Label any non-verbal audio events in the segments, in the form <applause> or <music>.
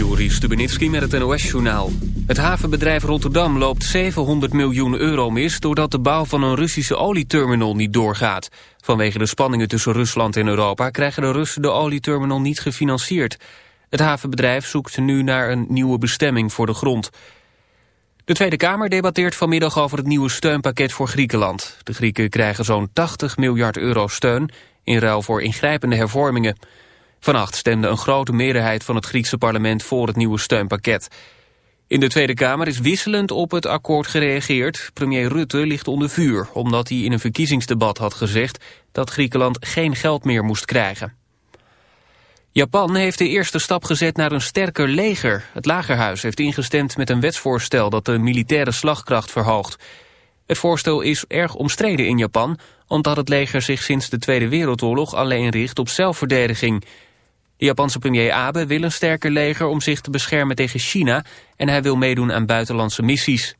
Juri Stubenitski met het NOS-journaal. Het havenbedrijf Rotterdam loopt 700 miljoen euro mis... doordat de bouw van een Russische olieterminal niet doorgaat. Vanwege de spanningen tussen Rusland en Europa... krijgen de Russen de olieterminal niet gefinancierd. Het havenbedrijf zoekt nu naar een nieuwe bestemming voor de grond. De Tweede Kamer debatteert vanmiddag over het nieuwe steunpakket voor Griekenland. De Grieken krijgen zo'n 80 miljard euro steun... in ruil voor ingrijpende hervormingen... Vannacht stemde een grote meerderheid van het Griekse parlement voor het nieuwe steunpakket. In de Tweede Kamer is wisselend op het akkoord gereageerd. Premier Rutte ligt onder vuur, omdat hij in een verkiezingsdebat had gezegd dat Griekenland geen geld meer moest krijgen. Japan heeft de eerste stap gezet naar een sterker leger. Het lagerhuis heeft ingestemd met een wetsvoorstel dat de militaire slagkracht verhoogt. Het voorstel is erg omstreden in Japan, omdat het leger zich sinds de Tweede Wereldoorlog alleen richt op zelfverdediging. De Japanse premier Abe wil een sterker leger om zich te beschermen tegen China... en hij wil meedoen aan buitenlandse missies.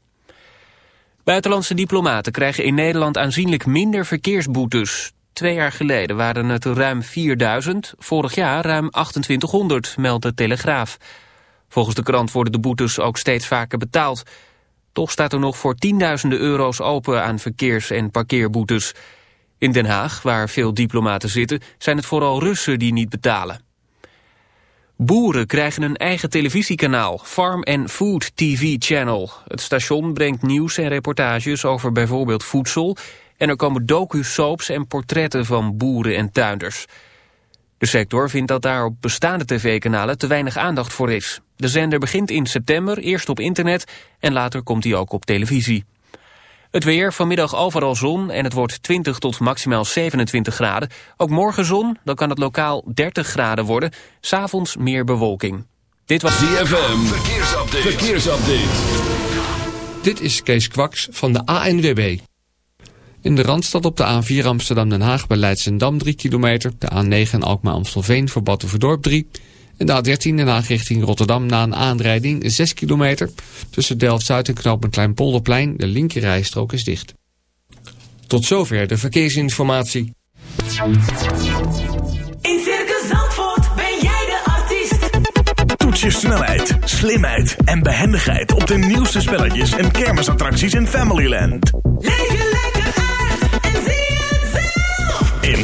Buitenlandse diplomaten krijgen in Nederland aanzienlijk minder verkeersboetes. Twee jaar geleden waren het ruim 4000, vorig jaar ruim 2800, meldt de Telegraaf. Volgens de krant worden de boetes ook steeds vaker betaald. Toch staat er nog voor tienduizenden euro's open aan verkeers- en parkeerboetes. In Den Haag, waar veel diplomaten zitten, zijn het vooral Russen die niet betalen. Boeren krijgen een eigen televisiekanaal, Farm and Food TV Channel. Het station brengt nieuws en reportages over bijvoorbeeld voedsel... en er komen docu-soaps en portretten van boeren en tuinders. De sector vindt dat daar op bestaande tv-kanalen te weinig aandacht voor is. De zender begint in september, eerst op internet en later komt hij ook op televisie. Het weer, vanmiddag overal zon en het wordt 20 tot maximaal 27 graden. Ook morgen zon, dan kan het lokaal 30 graden worden. S'avonds meer bewolking. Dit was ZFM, verkeersupdate. verkeersupdate. Dit is Kees Kwaks van de ANWB. In de Randstad op de A4 Amsterdam-Den Haag bij Leidsendam 3 kilometer. De A9 Alkmaar-Amstelveen voor Battenverdorp 3 en de A13 Den Haag richting Rotterdam na een aanrijding 6 kilometer. Tussen Delft-Zuid en Knooppunt Kleinpolderplein. De linkerrijstrook is dicht. Tot zover de verkeersinformatie. In Circus Zandvoort ben jij de artiest. Toets je snelheid, slimheid en behendigheid op de nieuwste spelletjes en kermisattracties in Familyland. Leef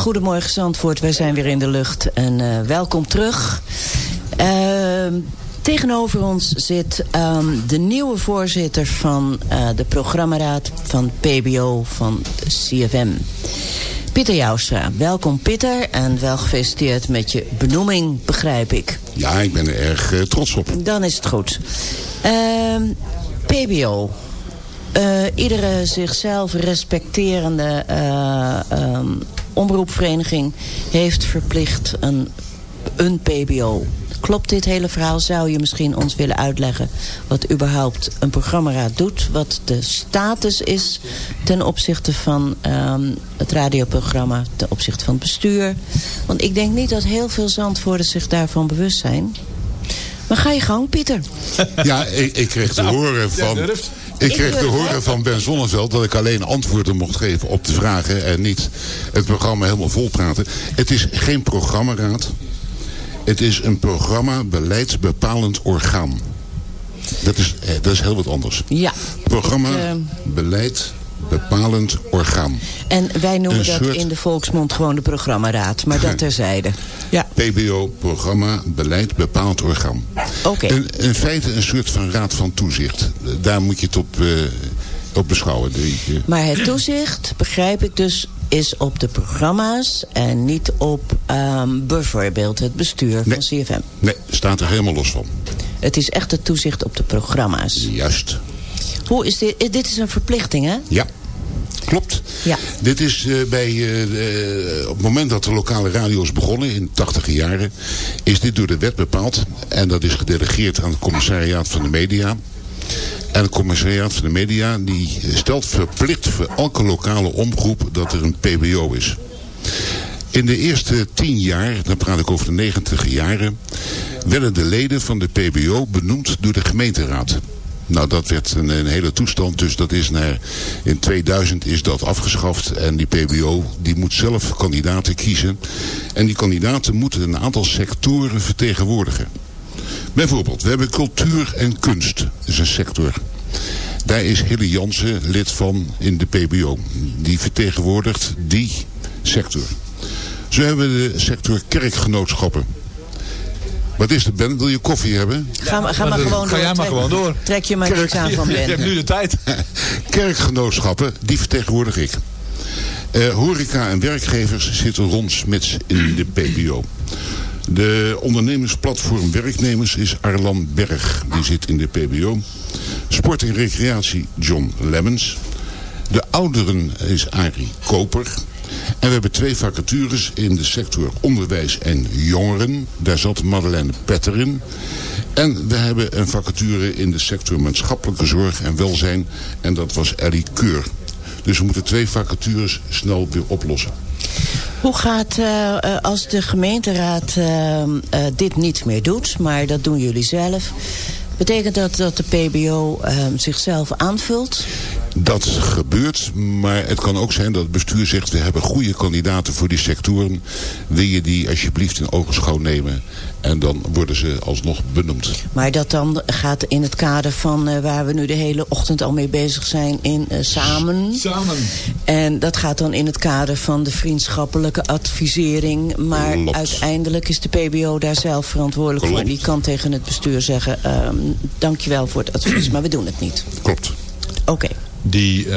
Goedemorgen Zandvoort. Wij zijn weer in de lucht. En eh, welkom terug. Ehm, tegenover ons zit ehm, de nieuwe voorzitter van eh, de programmaraad van PBO van CFM. Pieter Joustra. Welkom Pieter en wel gefeliciteerd met je benoeming, begrijp ik. Ja, ik ben er erg eh, trots op. Dan is het goed. Ehm, PBO. Iedere zichzelf respecterende omroepvereniging heeft verplicht een, een PBO. Klopt dit hele verhaal? Zou je misschien ons willen uitleggen wat überhaupt een programmaraad doet? Wat de status is ten opzichte van ehm, het radioprogramma, ten opzichte van het bestuur? Want ik denk niet dat heel veel Zandvoerders zich daarvan bewust zijn. Maar ga je gang, Pieter. Ja, ik, ik kreeg te horen van... Ik kreeg te horen van Ben Zonneveld dat ik alleen antwoorden mocht geven op de vragen en niet het programma helemaal volpraten. Het is geen programmaraad. Het is een programma beleidsbepalend orgaan. Dat is, eh, dat is heel wat anders. Ja. Programma Ik, eh, beleid bepalend orgaan. En wij noemen dat soort- in de volksmond gewoon de programmaraad. Maar dat terzijde. Ja, PBO, programma, beleid, bepaald orgaan. oké. In, in feite een soort van raad van toezicht. Daar moet je het op, eh, op beschouwen. Eh, Maar het toezicht, begrijp ik dus, is op de programma's... en niet op ehm, bijvoorbeeld het bestuur Nee. van CFM. nee, staat er helemaal los van. Het is echt het toezicht op de programma's. Juist. Hoe is dit? eh, Dit is een verplichting, hè? Ja, klopt. Ja. Dit is eh, bij, eh, de- op het moment dat de lokale radio's begonnen, in de tachtige jaren, is dit door de wet bepaald. En dat is gedelegeerd aan het commissariaat van de media. En het commissariaat van de media die stelt verplicht voor elke lokale omroep dat er een PBO is. In de eerste tien jaar, dan praat ik over de negentig jaren, werden de leden van de PBO benoemd door de gemeenteraad. Nou, dat werd een, een hele toestand, dus dat is naar, in 2000 is dat afgeschaft. En die PBO, die moet zelf kandidaten kiezen. En die kandidaten moeten een aantal sectoren vertegenwoordigen. Bijvoorbeeld, we hebben cultuur en kunst, dat is een sector. Daar is Hille Jansen lid van in de PBO. Die vertegenwoordigt die sector. Zo hebben we de sector kerkgenootschappen. Wat is het, Ben? Wil je koffie hebben? Ga, maar- ga maar gewoon ga door. jij maar Trek- gewoon door. Trek je maar niks aan van Je hebt Ben. nu de tijd. <laughs> Kerkgenootschappen, die vertegenwoordig ik. Eh, horeca en werkgevers zitten rond smits in de PBO. De ondernemersplatform Werknemers is Arlan Berg. Die zit in de PBO. Sport en recreatie John Lemmens. De ouderen is Arie Koper. En we hebben twee vacatures in de sector onderwijs en jongeren. Daar zat Madeleine Petter in. En we hebben een vacature in de sector maatschappelijke zorg en welzijn. En dat was Ellie Keur. Dus we moeten twee vacatures snel weer oplossen. Hoe gaat, eh, als de gemeenteraad eh, dit niet meer doet, maar dat doen jullie zelf... betekent dat dat de PBO zichzelf aanvult? Dat gebeurt, maar het kan ook zijn dat het bestuur zegt... we hebben goede kandidaten voor die sectoren. Wil je die alsjeblieft in ogenschouw nemen? En dan worden ze alsnog benoemd. Maar dat dan gaat in het kader van eh, waar we nu de hele ochtend al mee bezig zijn in eh, samen. Samen. En dat gaat dan in het kader van de vriendschappelijke advisering. Maar Klopt. uiteindelijk is de PBO daar zelf verantwoordelijk voor. Klopt. Die kan tegen het bestuur zeggen, ehm, dankjewel voor het advies, maar we doen het niet. Klopt. Oké. Die, eh,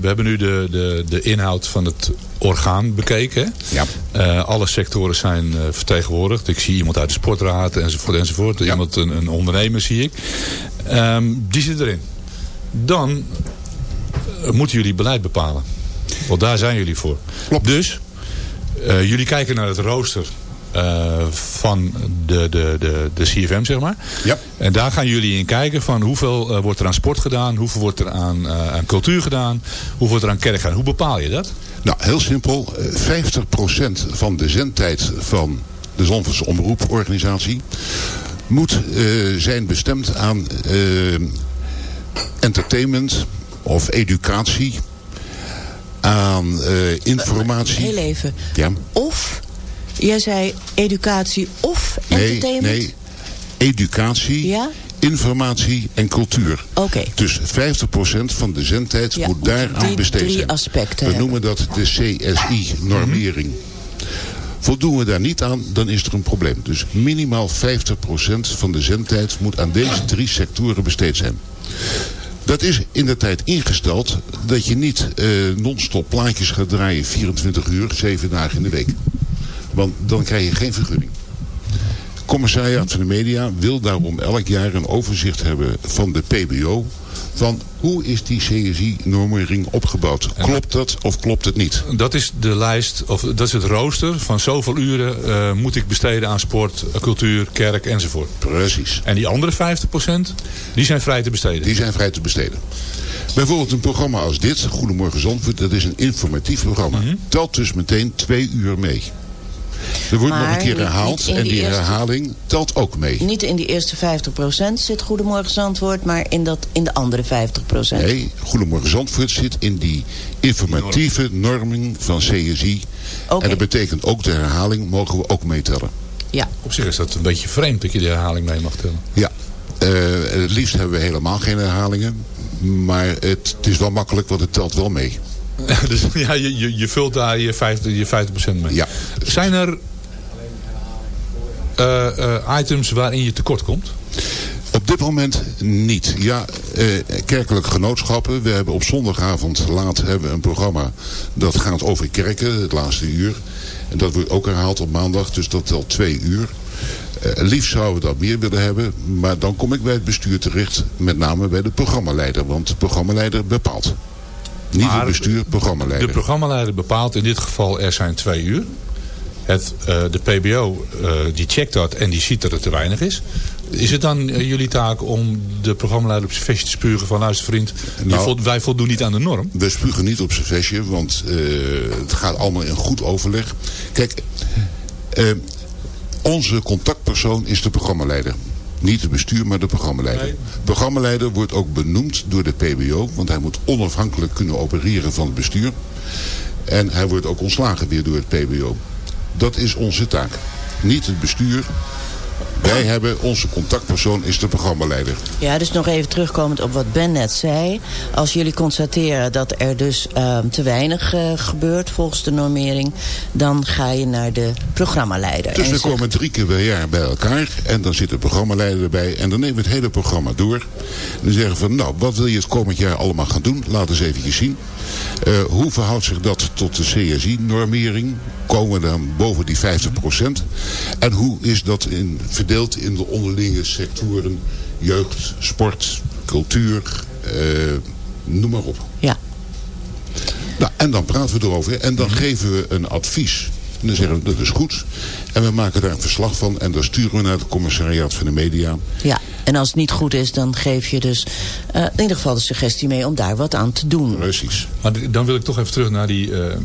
we hebben nu de, de, de inhoud van het orgaan bekeken. Ja. Eh, alle sectoren zijn eh, vertegenwoordigd. Ik zie iemand uit de sportraad enzovoort enzovoort. Ja. Iemand, een, een ondernemer zie ik. Ehm, die zit erin. Dan moeten jullie beleid bepalen. Want daar zijn jullie voor. Klopt. Dus jullie kijken naar het rooster eh, van de, de, de, de CFM, zeg maar. Ja. En daar gaan jullie in kijken van hoeveel eh, wordt er aan sport gedaan, hoeveel wordt er aan, eh, aan cultuur gedaan, hoeveel wordt er aan kerk gedaan. Hoe bepaal je dat? Nou, heel simpel. Eh, 50% van de zendtijd van de Zandvoortse Omroeporganisatie... moet eh, zijn bestemd aan eh, entertainment of educatie... aan eh, informatie. Heel even. Ja. Of, jij zei educatie of Nee, entertainment? nee. Educatie, Ja? informatie en cultuur. Oké. Dus 50% van de zendtijd Ja, moet daar die aan besteed drie zijn. aspecten We hebben. noemen dat de CSI-normering. Voldoen we daar niet aan, dan is er een probleem. Dus minimaal 50% van de zendtijd moet aan deze drie sectoren besteed zijn. Dat is in de tijd ingesteld dat je niet eh, non-stop plaatjes gaat draaien 24 uur, 7 dagen in de week. Want dan krijg je geen vergunning. Commissariaat van de Media wil daarom elk jaar een overzicht hebben van de PBO. Van hoe is die CSI-normering opgebouwd? Klopt dat of klopt het niet? Dat is de lijst, of dat is het rooster van zoveel uren eh, moet ik besteden aan sport, cultuur, kerk enzovoort. Precies. En die andere 50%, die zijn vrij te besteden. Die zijn vrij te besteden. Bijvoorbeeld een programma als dit, Goedemorgen Zandvoort, dat is een informatief programma. Mhm. Telt dus meteen twee uur mee. Er wordt nog een keer herhaald en die die eerste- herhaling telt ook mee. Niet in die eerste 50% zit Goedemorgen Zandvoort, maar in, dat, in de andere 50%. Nee, Goedemorgen Zandvoort zit in die informatieve norming van CSI. En dat betekent ook de herhaling mogen we ook meetellen. Ja, Op zich is dat een beetje vreemd dat je de herhaling mee mag tellen. Ja, eh, het liefst hebben we helemaal geen herhalingen. Maar het, het is wel makkelijk, want het telt wel mee. <laughs> dus ja, je, je, je vult daar je 50%, je 50 mee. Ja. Zijn er eh, eh, items waarin je tekort komt? Op dit moment niet. Ja, eh, kerkelijke genootschappen. We hebben op zondagavond laat hebben een programma dat gaat over kerken, het laatste uur. En dat wordt ook herhaald op maandag, dus dat telt twee uur. Eh, liefst zouden we dat meer willen hebben, maar dan kom ik bij het bestuur terecht, met name bij de programmaleider, want de programmaleider bepaalt. Niet het bestuur, De programmaleider. programmaleider bepaalt in dit geval er zijn twee uur. Het, eh, de PBO eh, die checkt dat en die ziet dat het te weinig is. Is het dan eh, jullie taak om de programmaleider op zijn vestje te spugen van luister vriend, Nou- wij voldoen niet aan de norm? We spugen niet op zijn vestje, want het gaat allemaal in goed overleg. Kijk, onze contactpersoon is de programmaleider. Niet het bestuur, maar de programmaleider. Programmaleider wordt ook benoemd door de PBO, want hij moet onafhankelijk kunnen opereren van het bestuur. En hij wordt ook ontslagen weer door het PBO. Dat is onze taak. Niet het bestuur. Wij hebben, onze contactpersoon is de programmaleider. Ja, dus nog even terugkomend op wat Ben net zei. Als jullie constateren dat er dus ehm, te weinig eh, gebeurt volgens de normering... dan ga je naar de programmaleider. Dus we komen drie keer per jaar bij elkaar. En dan zit de programmaleider erbij. En dan nemen we het hele programma door. En dan zeggen we van, nou, wat wil je het komend jaar allemaal gaan doen? Laat eens even zien. Eh, hoe verhoudt zich dat tot de CSI-normering? Komen we dan boven die 50%? En hoe is dat in, verdeeld in de onderlinge sectoren? Jeugd, sport, cultuur, eh, noem maar op. Ja, Nou, en dan praten we erover en dan geven we een advies. En dan zeggen we, dat is goed. En we maken daar een verslag van en dan sturen we naar het commissariaat van de media. ja. En als het niet goed is, dan geef je dus eh, in ieder geval de suggestie mee om daar wat aan te doen. Precies. Maar dan wil ik toch even terug naar die... eh,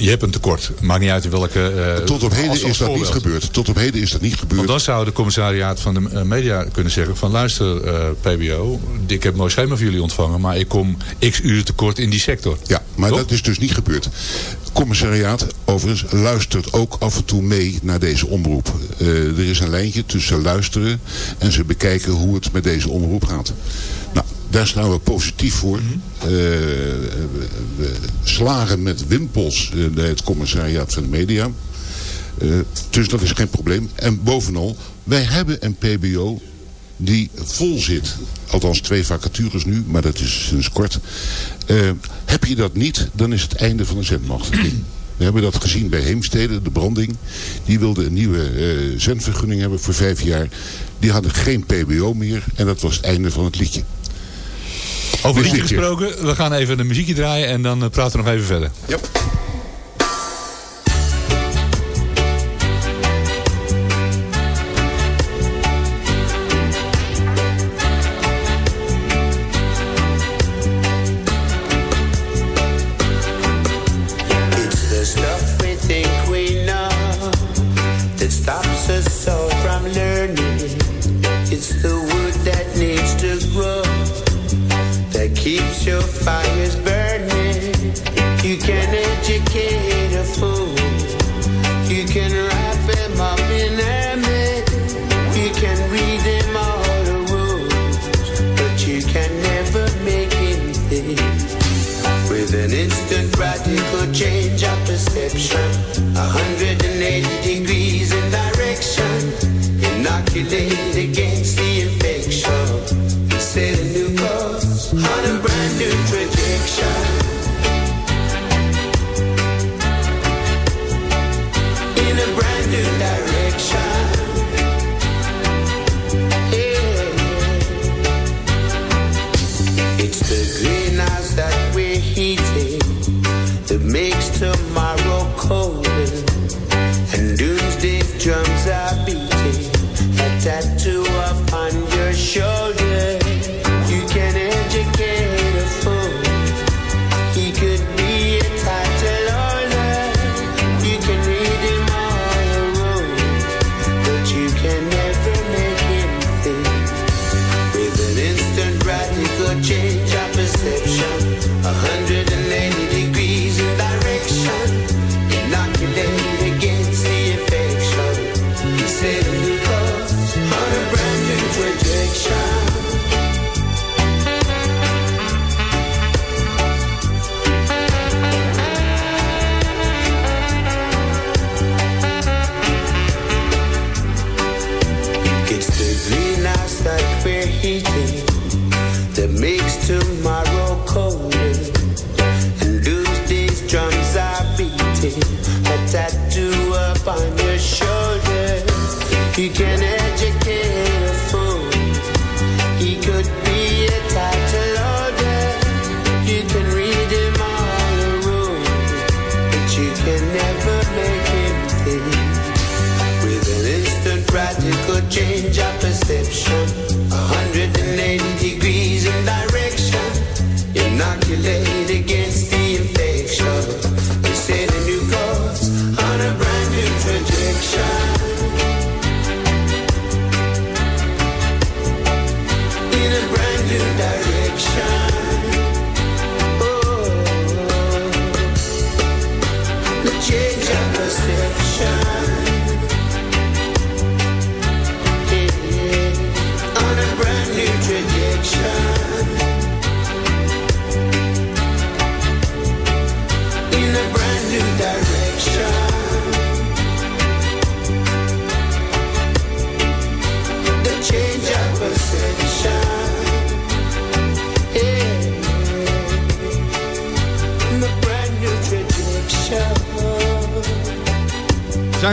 je hebt een tekort. Maakt niet uit in welke... eh, Tot op heden als- als is dat niet gebeurd. Tot op heden is dat niet gebeurd. Want dan zou de commissariaat van de eh, media kunnen zeggen van luister eh, PBO, ik heb een mooi schema voor jullie ontvangen, maar ik kom x uur tekort in die sector. Ja, maar Toch? dat is dus niet gebeurd. Commissariaat, overigens, luistert ook af en toe mee naar deze omroep. Er is een lijntje tussen luisteren en ze bekijken hoe het met deze omroep gaat. Nou, daar staan we positief voor. Eh, we, we slagen met wimpels eh, het commissariaat van de media. Eh, dus dat is geen probleem. En bovenal, wij hebben een PBO die vol zit. Althans twee vacatures nu, maar dat is sinds kort. Heb je dat niet, dan is het einde van de zendmacht. <clears throat> We hebben dat gezien bij Heemstede, de branding. Die wilde een nieuwe zendvergunning hebben voor vijf jaar. Die hadden geen PBO meer en dat was het einde van het liedje. Over liedje gesproken, we gaan even een muziekje draaien en dan eh, praten we nog even verder. Ja.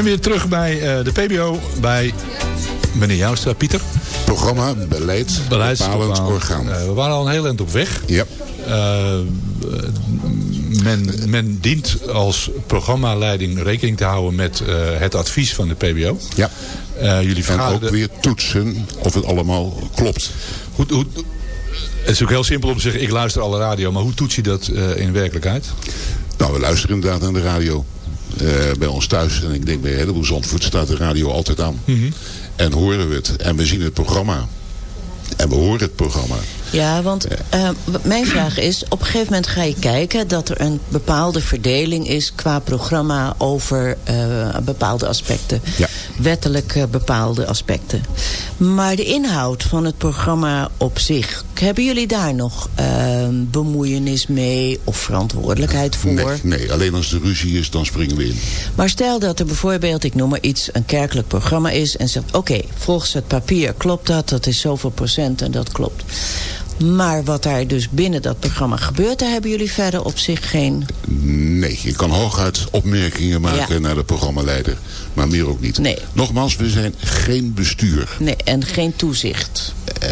Zijn weer terug bij eh, de PBO, bij meneer Joustra, Pieter. Programma, beleid, bepalend orgaan. Eh, we waren al een heel eind op weg. Ja. Eh, men, men dient als programmaleiding rekening te houden met het advies van de PBO. Ja. Jullie En ook weer toetsen of het allemaal klopt. Hoe, hoe, het is ook heel simpel om te zeggen, ik luister alle radio. Maar hoe toets je dat in werkelijkheid? Nou, we luisteren inderdaad naar de radio. Eh, bij ons thuis, en ik denk bij een heleboel Zandvoort, staat de radio altijd aan. En horen we het. En we zien het programma. En we horen het programma. Ja, want eh, mijn vraag is... op een gegeven moment ga je kijken dat er een bepaalde verdeling is... qua programma over eh, bepaalde aspecten. Ja. Wettelijk bepaalde aspecten. Maar de inhoud van het programma op zich... hebben jullie daar nog eh, bemoeienis mee of verantwoordelijkheid voor? Nee, nee, alleen als er ruzie is, dan springen we in. Maar stel dat er bijvoorbeeld, ik noem maar iets, een kerkelijk programma is... en zegt, oké, volgens het papier klopt dat, dat is zoveel procent en dat klopt. Maar wat daar dus binnen dat programma gebeurt... daar hebben jullie verder op zich geen... Nee, je kan hooguit opmerkingen maken Ja. naar de programmaleider. Maar meer ook niet. Nee. Nogmaals, we zijn geen bestuur. Nee, en geen toezicht. Eh,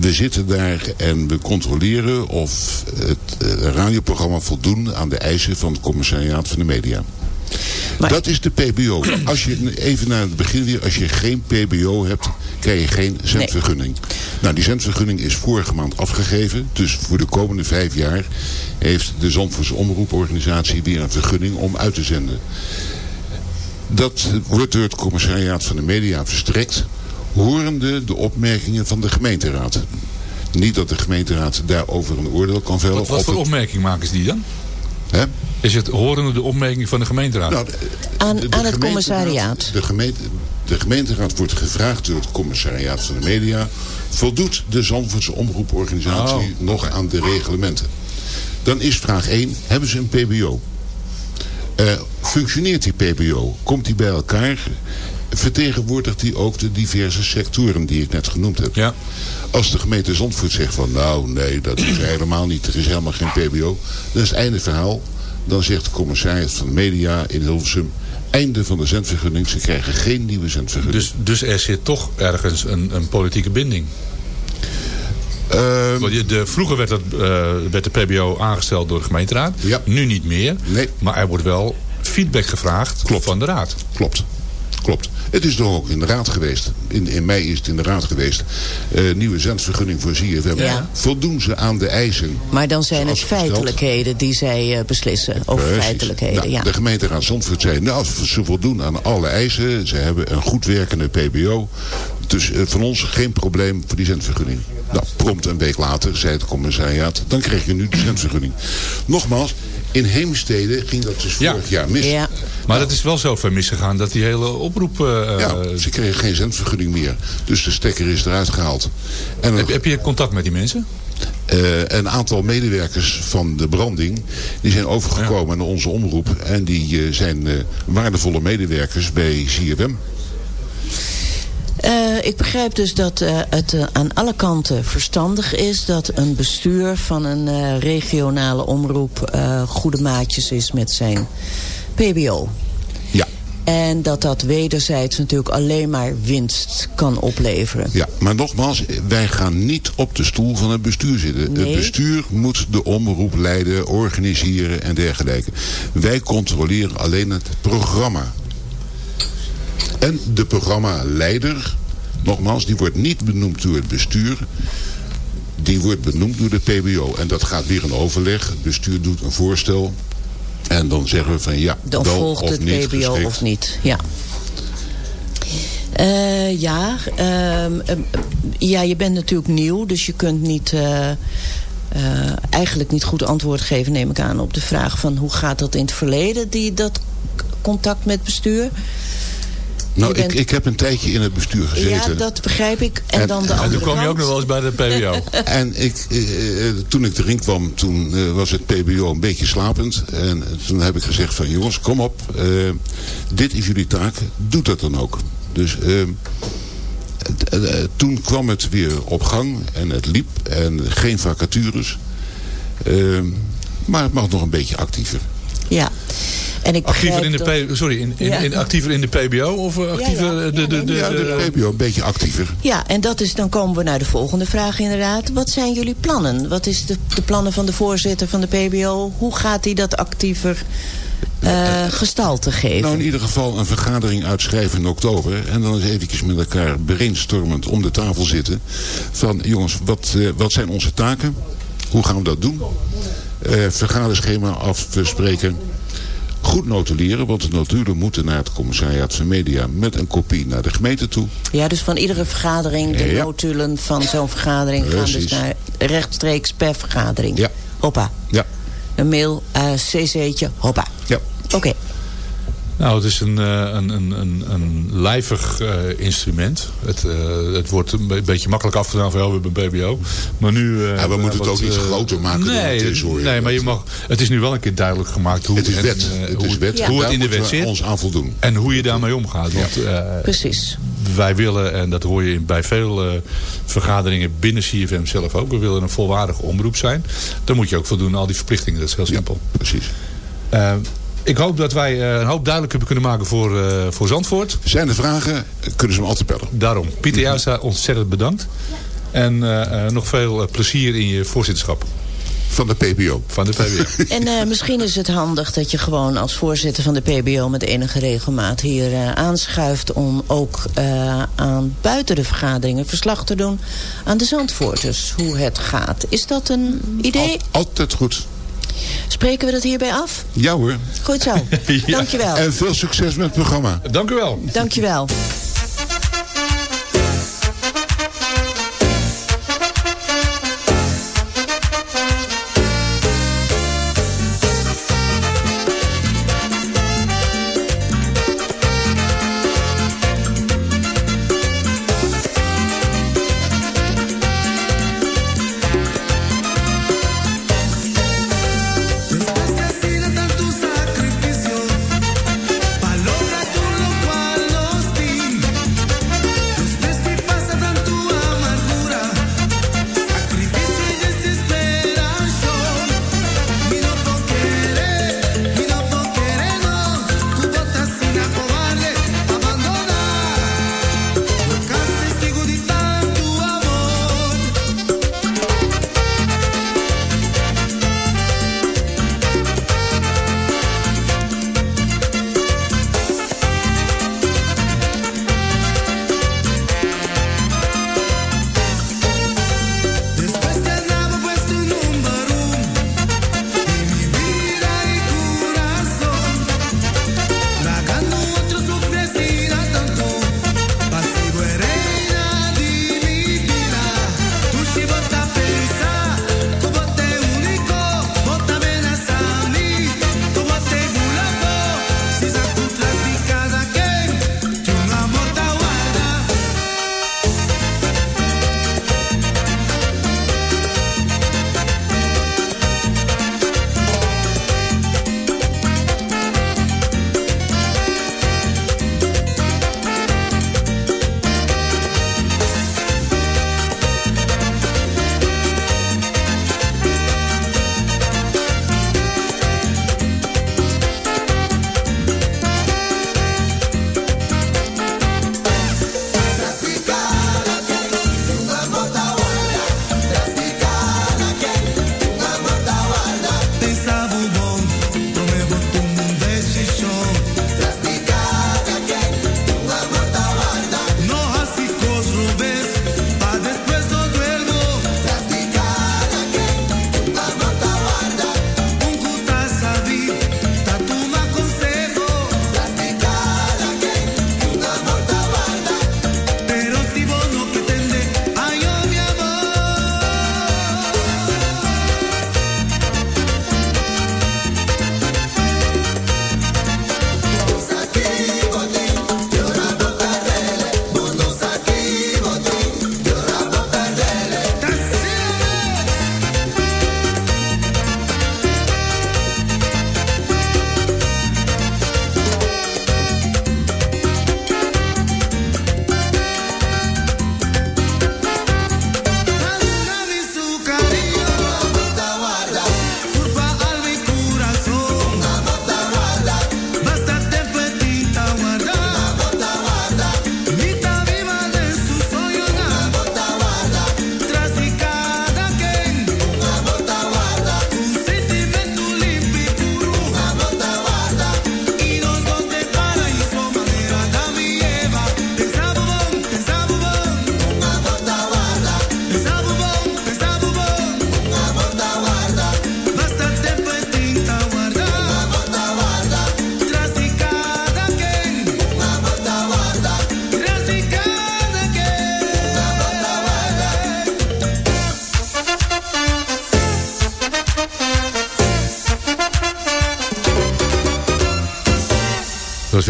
we zitten daar en we controleren of het eh, radioprogramma voldoen aan de eisen van het commissariaat van de media. Dat is de PBO. Als je, even naar het begin weer, als je geen PBO hebt, krijg je geen zendvergunning. Nou, die zendvergunning is vorige maand afgegeven. Dus voor de komende vijf jaar heeft de Zandvoortse Omroeporganisatie weer een vergunning om uit te zenden. Dat wordt door het commissariaat van de media verstrekt, horende de opmerkingen van de gemeenteraad. Niet dat de gemeenteraad daarover een oordeel kan vellen. Wat, wat voor het- opmerking maken ze die dan? Is het horende de opmerking van de gemeenteraad? Nou, Aan, de aan het gemeenteraad- commissariaat. De, gemeente, de gemeenteraad wordt gevraagd door het commissariaat van de media. Voldoet de Zandvoortse omroeporganisatie Oh, nog aan de reglementen? Dan is vraag 1, hebben ze een PBO? Eh, functioneert die PBO? Komt die bij elkaar? Vertegenwoordigt die ook de diverse sectoren die ik net genoemd heb? Ja. Als de gemeente Zandvoort zegt van nou nee, dat is <clears throat> helemaal niet. Er is helemaal geen PBO. Dan is het einde verhaal. Dan zegt de commissaris van de media in Hilversum... einde van de zendvergunning. Ze krijgen geen nieuwe zendvergunning. Dus, dus er zit toch ergens een, een politieke binding. Je- de, vroeger werd, het, eh, werd de PBO aangesteld door de gemeenteraad. Ja. Nu niet meer. Nee. Maar er wordt wel feedback gevraagd van de raad. Klopt. Klopt. Het is toch ook in de raad geweest. In, in mei is het in de raad geweest. Eh, nieuwe zendvergunning voor ZFM. Ja. Voldoen ze aan de eisen? Maar dan zijn het feitelijkheden die zij eh, beslissen. Over Precies. feitelijkheden, Nou, ja. De gemeenteraad Zandvoort zei, nou, ze voldoen aan alle eisen. Ze hebben een goed werkende PBO. Dus eh, van ons geen probleem voor die zendvergunning. Nou, prompt een week later zei het commissariaat, dan krijg je nu de zendvergunning. Nogmaals, in Heemstede ging dat dus Ja. vorig jaar mis. Ja. Maar dat is wel zo ver misgegaan dat die hele oproep... eh, ja, ze kregen geen zendvergunning meer. Dus de stekker is eruit gehaald. En heb, heb je contact met die mensen? Eh, een aantal medewerkers van de branding die zijn overgekomen naar onze omroep. En die eh, zijn eh, waardevolle medewerkers bij CFM. Eh, ik begrijp dus dat eh, het eh, aan alle kanten verstandig is... dat een bestuur van een regionale omroep goede maatjes is met zijn PBO. Ja. En dat dat wederzijds natuurlijk alleen maar winst kan opleveren. Ja, maar nogmaals, wij gaan niet op de stoel van het bestuur zitten. Nee. Het bestuur moet de omroep leiden, organiseren en dergelijke. Wij controleren alleen het programma. En de programmaleider, nogmaals, die wordt niet benoemd door het bestuur. Die wordt benoemd door de PBO. En dat gaat weer een overleg. Het bestuur doet een voorstel. En dan zeggen we van ja, Dan wel volgt of het niet PBO geschikt. of niet, ja. Eh, ja, ehm, ehm, ja, je bent natuurlijk nieuw, dus je kunt niet, eh, eh, eigenlijk niet goed antwoord geven, neem ik aan, op de vraag van hoe gaat dat in het verleden, die, dat contact met bestuur. Nou, bent- ik, ik heb een tijdje in het bestuur gezeten. Ja, dat begrijp ik. En, En- dan de en andere toen kwam je ook nog wel eens bij de PBO. <laughs> En ik, eh, eh, toen ik erin kwam, toen eh, was het PBO een beetje slapend. En toen heb ik gezegd van jongens, kom op. eh, dit is jullie taak. Doe dat dan ook. Dus eh, het- eh, toen kwam het weer op gang. En het liep. En geen vacatures. Eh, maar het mag nog een beetje actiever. Ja. En ik Actiever in de, P- sorry, in, in, Ja. in- actiever in de PBO of eh, actiever ja. eh, de, de, de, ja, de de- PBO een beetje actiever. Ja, en dat is, dan komen we naar de volgende vraag inderdaad. Wat zijn jullie plannen? Wat is de, de plannen van de voorzitter van de PBO? Hoe gaat hij dat actiever eh, gestalte geven? Nou, in ieder geval een vergadering uitschrijven in oktober. En dan eens eventjes met elkaar brainstormend om de tafel zitten. Van, jongens, wat, wat zijn onze taken? Hoe gaan we dat doen? Eh vergaderschema afspreken. Goed notuleren, want de notulen moeten naar het commissariaat van media met een kopie naar de gemeente toe. Ja, dus van iedere vergadering, de Ja. notulen van zo'n vergadering gaan dus naar rechtstreeks per vergadering. Ja. Hoppa. Ja. Een mail, eh cc'tje, hoppa. Ja. Oké. Nou, het is een, eh, een, een, een, een lijvig eh, instrument. Het, eh, het wordt een be- beetje makkelijk afgedaan van ja, we hebben een BBO. Maar nu... eh, Ja, we moeten het ook niet eh, groter maken dan nee, het is, hoor. Nee, maar je mag, het is nu wel een keer duidelijk gemaakt hoe, Het is en, wet. Het hoe, is wet. hoe het Daar in de moeten wet we zit. ons aan voldoen. En hoe je daarmee omgaat. Want eh, Precies. wij willen, en dat hoor je in- bij veel eh, vergaderingen binnen CFM zelf ook. We willen een volwaardige omroep zijn. Dan moet je ook voldoen aan al die verplichtingen. Dat is heel simpel. Precies. Eh, ik hoop dat wij eh, een hoop duidelijk hebben kunnen maken voor, eh, voor Zandvoort. Zijn er vragen, kunnen ze me altijd bellen. Daarom. Pieter Jouwstra, ontzettend bedankt. En eh, eh, nog veel plezier in je voorzitterschap Van de PBO. van de PBO. <laughs> En eh, misschien is het handig dat je gewoon als voorzitter van de PBO... met enige regelmaat hier eh, aanschuift... om ook eh, aan buiten de vergaderingen verslag te doen aan de Zandvoorters. Hoe het gaat. Is dat een idee? Al- altijd goed. Spreken we dat hierbij af? Ja hoor. Goed zo. <laughs> Dankjewel. En veel succes met het programma. Dank u wel. Dankjewel.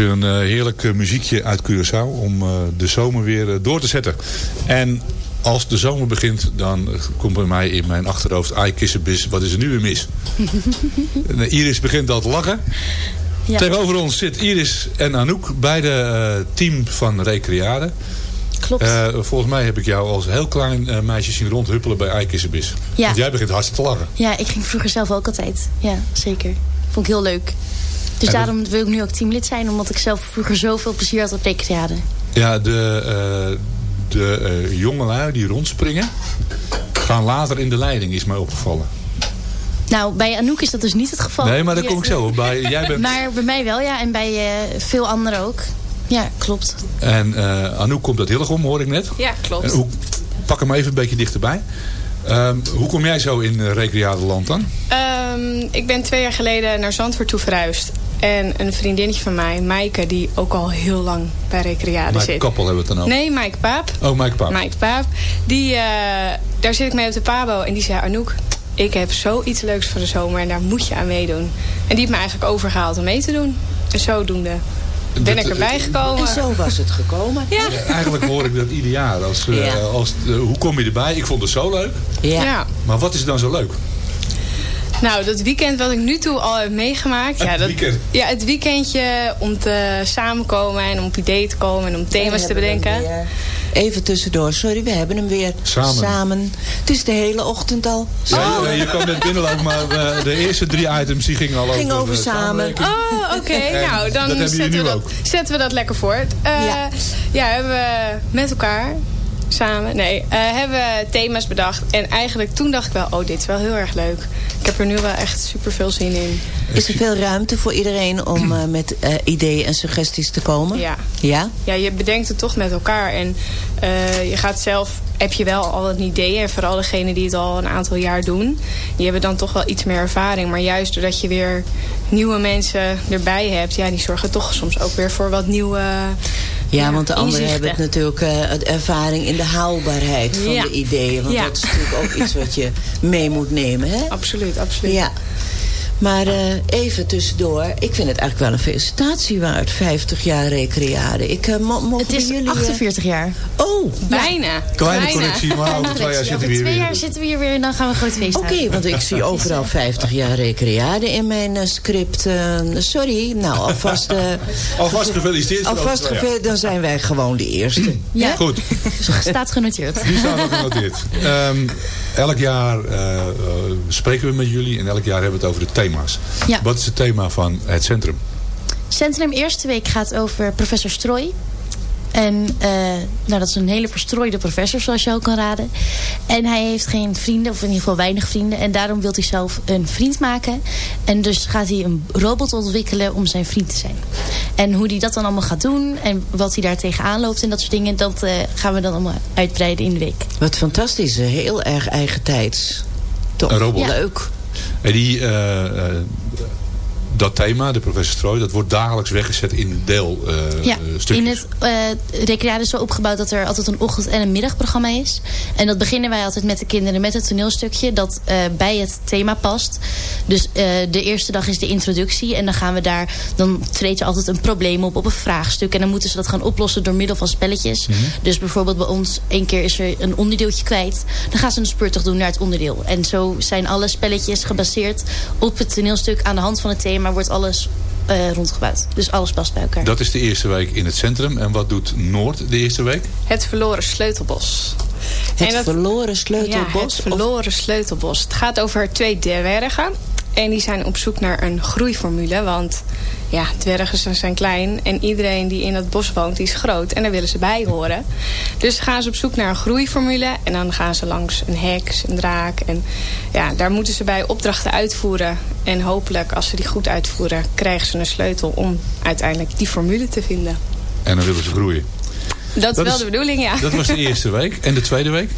Een eh, heerlijk eh, muziekje uit Curaçao om eh, de zomer weer door te zetten. En als de zomer begint, dan komt bij mij in mijn achterhoofd... Ai, kissenbis, wat is er nu weer mis? <laughs> En, Iris begint al te lachen. Ja. Tegenover ons zit Iris en Anouk, beide team van Recreade. Klopt. Volgens mij heb ik jou als heel klein meisje zien rondhuppelen bij Eikissenbis. Ja. Want jij begint hartstikke te lachen. Ja, ik ging vroeger zelf ook altijd. Ja, zeker. Vond ik heel leuk. Dus En dat- daarom wil ik nu ook teamlid zijn. Omdat ik zelf vroeger zoveel plezier had op recreade. Ja, de, eh de eh, jongelui die rondspringen... gaan later in de leiding, is mij opgevallen. Nou, bij Anouk is dat dus niet het geval. Nee, maar dat kom ik zo op. Bij, jij <laughs> bent... Maar bij mij wel, ja. En bij eh, veel anderen ook. Ja, klopt. En eh Anouk komt uit Hillegom, hoor ik net. Ja, klopt. En hoe, pak hem even een beetje dichterbij. Ehm, hoe kom jij zo in uh, dan? Ehm, ik ben twee jaar geleden naar Zandvoort toe verhuisd. En een vriendinnetje van mij, Maaike, die ook al heel lang bij Recreade Mike zit. Kappel hebben we het dan over. Nee, Mike Paap. Oh, Mike Paap. Mike Paap. Die, eh, daar zit ik mee op de Pabo. En die zei, Anouk, ik heb zoiets leuks voor de zomer. En daar moet je aan meedoen. En die heeft me eigenlijk overgehaald om mee te doen. En zodoende ben ik erbij gekomen. En zo was het gekomen. Ja. Eigenlijk hoor ik dat ieder jaar. Als, eh, Ja. als, eh, hoe kom je erbij? Ik vond het zo leuk. Ja. Ja. Maar wat is er dan zo leuk? Nou, dat weekend wat ik nu toe al heb meegemaakt. ja, Het dat, weekend. Ja, het weekendje om te samenkomen en om op idee te komen en om thema's te bedenken. weer. Even tussendoor, sorry, we hebben hem weer Samen. Het is de hele ochtend al. Ja, je, je kwam net binnenlopen, maar eh, de eerste drie items die gingen al Ging over, over eh, samen. Oh, oké. <laughs> Nou, dan zetten we, dat, zetten we dat lekker voort. Eh, Ja. ja. hebben we met elkaar samen, nee, eh, hebben we thema's bedacht. En eigenlijk toen dacht ik wel, oh, dit is wel heel erg leuk. Ik heb er nu wel echt super veel zin in. Is er veel ruimte voor iedereen om eh, met eh, ideeën en suggesties te komen? Ja. Ja? Ja, je bedenkt het toch met elkaar. En je gaat zelf, heb je wel al een idee. En vooral degenen die het al een aantal jaar doen. Die hebben dan toch wel iets meer ervaring. Maar juist doordat je weer nieuwe mensen erbij hebt. Ja, die zorgen toch soms ook weer voor wat nieuwe Ja, want de anderen inzichten. hebben het natuurlijk eh, het ervaring in de haalbaarheid van Ja. de ideeën. Want Ja. dat is natuurlijk ook iets wat je mee moet nemen, hè? Absoluut, absoluut. Ja. Maar eh, even tussendoor, ik vind het eigenlijk wel een felicitatie waard. 50 jaar recreade. Ik, eh, mo- mogen Het is jullie... eh, 48 jaar. Oh, Bijna. Kleine Bijna. correctie, maar over twee jaar zitten we hier Twee jaar weer. zitten we hier weer en dan gaan we een groot feest Oké, want ik zie overal <laughs> 50 jaar recreade in mijn eh, script. eh, sorry, nou alvast... eh, <laughs> Alvast gefeliciteerd. alvast gefeliciteerd, dan zijn wij gewoon de eerste. Ja, Goed, <laughs> staat genoteerd. die staan nog genoteerd. Ehm, elk jaar eh, eh, spreken we met jullie en elk jaar hebben we het over de thema's. Ja. Wat is het thema van het centrum? Centrum eerste week gaat over professor Strooi. En eh, nou, dat is een hele verstrooide professor, zoals je al kan raden. En hij heeft geen vrienden, of in ieder geval weinig vrienden. En daarom wil hij zelf een vriend maken. En dus gaat hij een robot ontwikkelen om zijn vriend te zijn. En hoe hij dat dan allemaal gaat doen en wat hij daar tegenaan loopt en dat soort dingen... dat eh, gaan we dan allemaal uitbreiden in de week. Wat fantastisch, heel erg eigentijds. Toch Een robot. Ja. leuk. En die, eh, eh, dat thema, de professor Strooi, dat wordt dagelijks weggezet in deel eh, Ja, eh, in het uh, recreade is zo opgebouwd dat er altijd een ochtend- en een middagprogramma is. En dat beginnen wij altijd met de kinderen met het toneelstukje dat uh, bij het thema past. Dus de eerste dag is de introductie en dan gaan we daar, dan treedt er altijd een probleem op, op een vraagstuk. En dan moeten ze dat gaan oplossen door middel van spelletjes. Mhm. Mm -hmm. Dus bijvoorbeeld bij ons, één keer is er een onderdeeltje kwijt. Dan gaan ze een speurtocht doen naar het onderdeel. En zo zijn alle spelletjes gebaseerd op het toneelstuk aan de hand van het thema wordt alles uh, rondgebouwd. Dus alles past bij elkaar. Dat is de eerste week in het centrum. En wat doet Noord de eerste week? Het verloren sleutelbos. Het dat, verloren sleutelbos? Ja, het verloren of? sleutelbos. Het gaat over twee dwergen. En die zijn op zoek naar een groeiformule. Want ja, dwergen zijn klein. En iedereen die in dat bos woont, die is groot. En daar willen ze bij horen. Dus gaan ze op zoek naar een groeiformule. En dan gaan ze langs een heks, een draak. En ja, daar moeten ze bij opdrachten uitvoeren. En hopelijk, als ze die goed uitvoeren, krijgen ze een sleutel om uiteindelijk die formule te vinden. En dan willen ze groeien. Dat, dat is wel is, de bedoeling, ja. Dat was de eerste week. En de tweede week?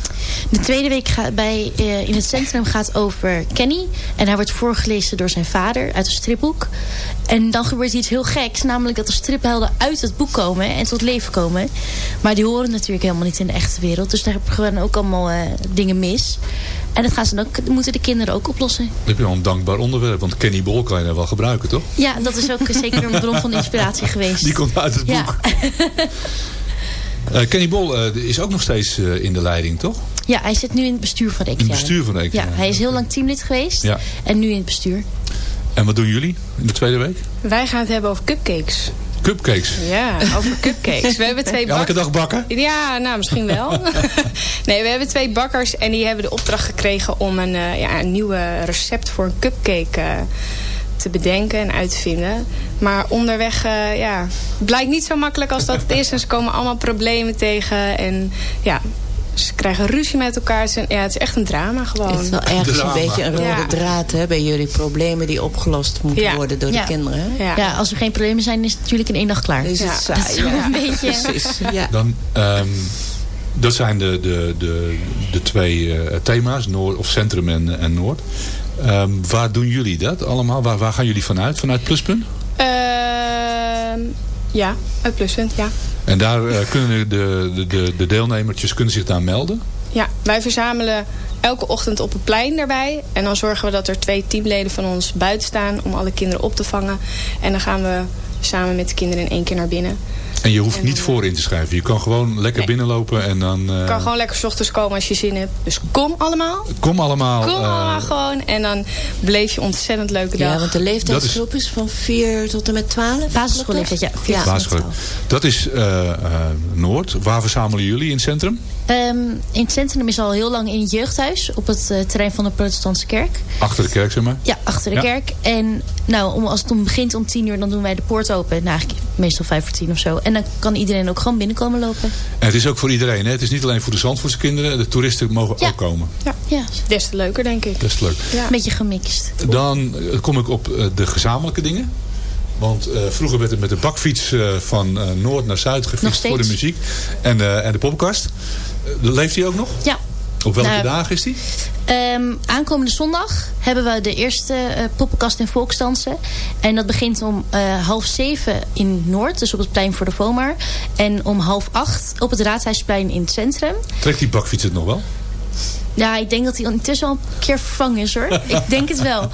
De tweede week gaat bij, uh, in het centrum gaat over Kenny. En hij wordt voorgelezen door zijn vader uit een stripboek. En dan gebeurt iets heel geks. Namelijk dat de striphelden uit het boek komen en tot leven komen. Maar die horen natuurlijk helemaal niet in de echte wereld. Dus daar gaan ook allemaal uh, dingen mis. En dat gaan ze dan ook, moeten de kinderen ook oplossen. Dan heb je wel een dankbaar onderwerp. Want Kenny Bol kan je daar wel gebruiken, toch? Ja, dat is ook zeker een bron van inspiratie geweest. Die komt uit het boek. Ja. <laughs> Eh, Kenny Bol eh, is ook nog steeds eh, in de leiding, toch? ja, hij zit nu in het bestuur van In het bestuur van Reykjavik. Ja, hij is heel lang teamlid geweest. Ja. En nu in het bestuur. En wat doen jullie in de tweede week? Wij gaan het hebben over cupcakes. Cupcakes. Ja, over cupcakes. We hebben twee <laughs> Elke dag bakken? Ja, nou misschien wel. <laughs> nee, we hebben twee bakkers en die hebben de opdracht gekregen om een, eh, ja, een nieuwe recept voor een cupcake te bedenken en uit te vinden. Maar onderweg, eh, ja, het blijkt niet zo makkelijk als dat het is. En ze komen allemaal problemen tegen en ja, ze krijgen ruzie met elkaar. Het is, een- ja, het is echt een drama gewoon. Het is wel ergens Drama. een beetje een rode Ja. draad hè, bij jullie problemen die opgelost moeten Ja. worden door de kinderen. Ja. Ja. als er geen problemen zijn, is het natuurlijk in één dag klaar. Is het Ja, saai, dat is een beetje... Precies. Ja. Dan, ehm, dat zijn de, de, de, de twee eh, thema's, Noord, of Centrum en, en Noord. Ehm, waar doen jullie dat allemaal? Waar, waar gaan jullie vanuit? Vanuit Pluspunt? Ehm, ja, het pluspunt, ja. En daar eh, kunnen de, de, de, de deelnemertjes kunnen zich daar melden? Ja, wij verzamelen elke ochtend op het plein daarbij. En dan zorgen we dat er twee teamleden van ons buiten staan om alle kinderen op te vangen. En dan gaan we samen met de kinderen in één keer naar binnen. En je hoeft niet voor in te schrijven. Je kan gewoon lekker Nee. binnenlopen en dan... eh, Je kan gewoon lekker 's ochtends komen als je zin hebt. Dus kom allemaal. Kom allemaal. Kom eh, allemaal gewoon. En dan beleef je ontzettend leuke dag. Ja, want de leeftijdsgroep is van 4 tot en met 12. Basisschoolleeftijd, ja. tot basisschool. Dat is eh, eh, Noord. Waar verzamelen jullie in het centrum? Ehm, in het centrum is al heel lang in het jeugdhuis. Op het eh, terrein van de protestantse kerk. Achter de kerk, zeg maar. Ja, achter de Ja. kerk. En nou, om, als het om begint om tien uur, dan doen wij de poort open. Nou, eigenlijk meestal vijf voor tien of zo. En dan kan iedereen ook gewoon binnenkomen lopen. En het is ook voor iedereen. Hè? Het is niet alleen voor de Zandvoortse kinderen. De toeristen mogen Ja. ook komen. Ja, Ja, des te leuker denk ik. Dat is leuk. Ja. een beetje gemixt. Dan eh, kom ik op eh, de gezamenlijke dingen. Want eh, vroeger werd het met de bakfiets eh, van Noord naar Zuid gefietst voor de muziek. En, eh, en de poppenkast. Eh, leeft die ook nog? Ja. Op welke Nou, dagen is die? Ehm, aankomende zondag hebben we de eerste eh, poppenkast en volksdansen. En dat begint om eh, half zeven in Noord, dus op het plein voor de Vomar. En om half acht op het Raadhuisplein in het centrum. Trekt die bakfiets het nog wel? Ja, ik denk dat hij intussen al een keer vervangen is hoor. <laughs> ik denk het wel.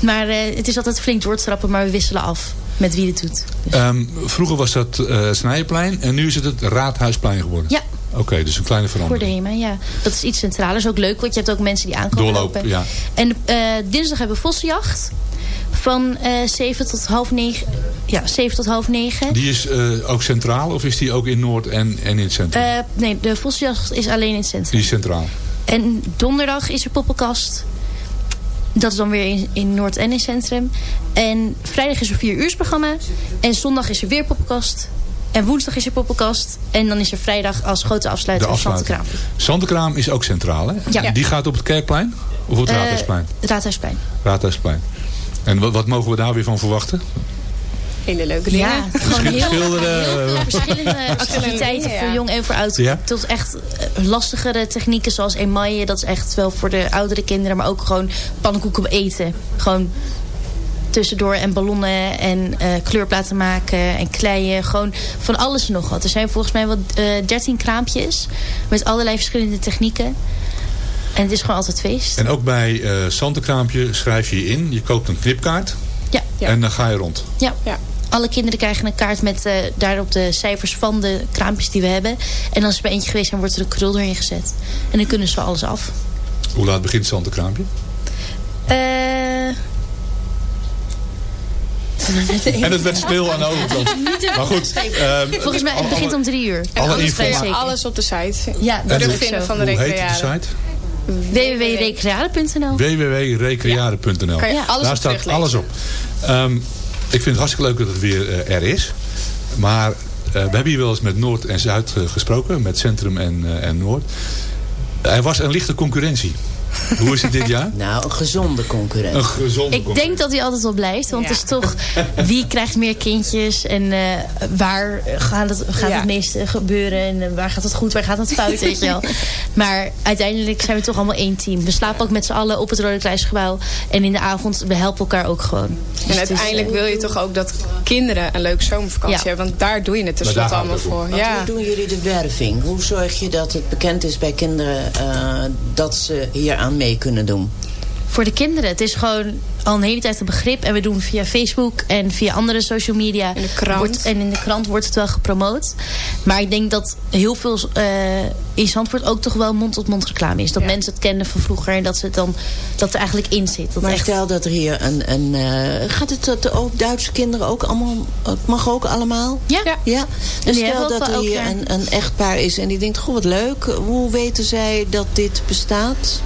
Maar het is altijd flink doortrappen, maar we wisselen af met wie het doet. Ehm, vroeger was dat Snijenplein en nu is het het Raadhuisplein geworden. Ja, Oké, dus een kleine voor de verandering. HEMA, ja. Dat is iets centraler. is ook leuk, want je hebt ook mensen die aankomen Doorloop, lopen. ja. En eh, dinsdag hebben we vossenjacht. Van eh 7 tot half 9. Ja, 7 tot half 9. Die is eh, ook centraal of is die ook in Noord en, en in het centrum? Nee, de vossenjacht is alleen in het centrum. die is centraal. En donderdag is er poppenkast. Dat is dan weer in, in Noord en in centrum. En vrijdag is er vier uursprogramma. En zondag is er weer poppenkast. En woensdag is er poppenkast. En dan is er vrijdag als grote De afsluiter van afsluiting. Zantekraam. Zantekraam is ook centraal, hè? Ja. Die gaat op het Kerkplein of op het Eh, Raadhuisplein? Raadhuisplein. Raadhuisplein. En wat, wat mogen we daar weer van verwachten? Hele leuke dingen. Ja, gewoon heel, schilderen, heel veel eh, verschillende <laughs> activiteiten voor jong en voor oud. Ja. Tot echt eh, lastigere technieken zoals emaille. Dat is echt wel voor de oudere kinderen. Maar ook gewoon pannenkoeken eten. Gewoon tussendoor en ballonnen en eh, kleurplaten maken en kleien. Gewoon van alles en nog wat. Er zijn volgens mij wel eh 13 kraampjes met allerlei verschillende technieken. En het is gewoon altijd feest. En ook bij eh Zantekraampje schrijf je je in. Je koopt een knipkaart Ja. en dan ga je rond. Ja. Ja. Alle kinderen krijgen een kaart met eh, daarop de cijfers van de kraampjes die we hebben. En als ze bij eentje geweest zijn, wordt er een krul doorheen gezet. En dan kunnen ze alles af. Hoe laat begint Zantekraampje? Eh En het werd stil aan de overkant. Maar goed. ehm, Volgens mij, het begint om drie uur. En Alle alles, op de site Ja, dat is de- ook vinden zo. van de site? www.recreade.nl www.recreade.nl Kan je Ja. Daar op staat alles op. Ehm, ik vind het hartstikke leuk dat het weer eh, er is. Maar eh, we hebben hier wel eens met Noord en Zuid eh, gesproken. Met Centrum en, eh, en Noord. Er was een lichte concurrentie. <laughs> Hoe is het dit jaar? Nou, een gezonde concurrent. Een gezonde Ik denk dat hij altijd wel blijft. Want Ja. het is toch wie krijgt meer kindjes. En eh, waar gaat, het, gaat Ja. het meeste gebeuren. En eh, waar gaat het goed, waar gaat het fout. weet je wel. <laughs> Maar uiteindelijk zijn we toch allemaal één team. We slapen ook met z'n allen op het Rode Kruisgebouw. En in de avond, we helpen elkaar ook gewoon. Dus En is- uiteindelijk wil je toch ook dat kinderen een leuke zomervakantie Ja. hebben. Want daar doe je het Maar tenslotte allemaal voor. Hoe doen jullie de werving? Hoe zorg je dat het bekend is bij kinderen eh, dat ze hier aan mee kunnen doen? voor de kinderen. Het is gewoon al een hele tijd een begrip. En we doen via Facebook en via andere social media. In de krant. Wordt, en in de krant wordt het wel gepromoot. Maar ik denk dat heel veel uh, in Zandvoort ook toch wel mond-tot-mond reclame is. Dat Ja. mensen het kennen van vroeger. En dat, ze het dan, dat er eigenlijk in zit. Dat maar echt, stel dat er hier een... een eh, gaat het dat de ook Duitse kinderen ook allemaal... Het mag ook allemaal? Ja. Ja. Dus stel dat er hier een, een echtpaar is en die denkt... Goh, wat leuk. Hoe weten zij dat dit bestaat?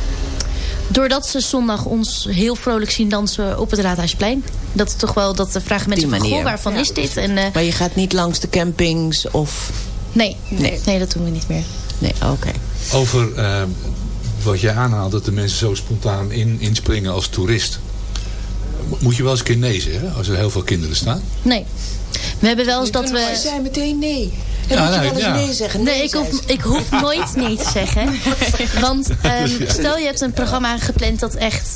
Doordat ze zondag ons heel vrolijk zien dansen op het Raadhuisplein. Dat is toch wel, dat vragen mensen Die van, goh, waarvan Ja. is dit? En, eh, Maar je gaat niet langs de campings of... nee, Nee. nee. dat doen we niet meer. Nee, oké. Over eh, wat jij aanhaalt, dat de mensen zo spontaan in, inspringen als toerist. Mo- Moet je wel eens een keer nee zeggen, als er heel veel kinderen staan? Nee. We hebben wel eens dat we... Ze zijn meteen nee. Ja, moet je nou, wel eens ja. nee zeggen? Nee, ik hoef, ik hoef nooit nee te zeggen. <laughs> Want <laughs> ehm, stel je hebt een programma gepland dat echt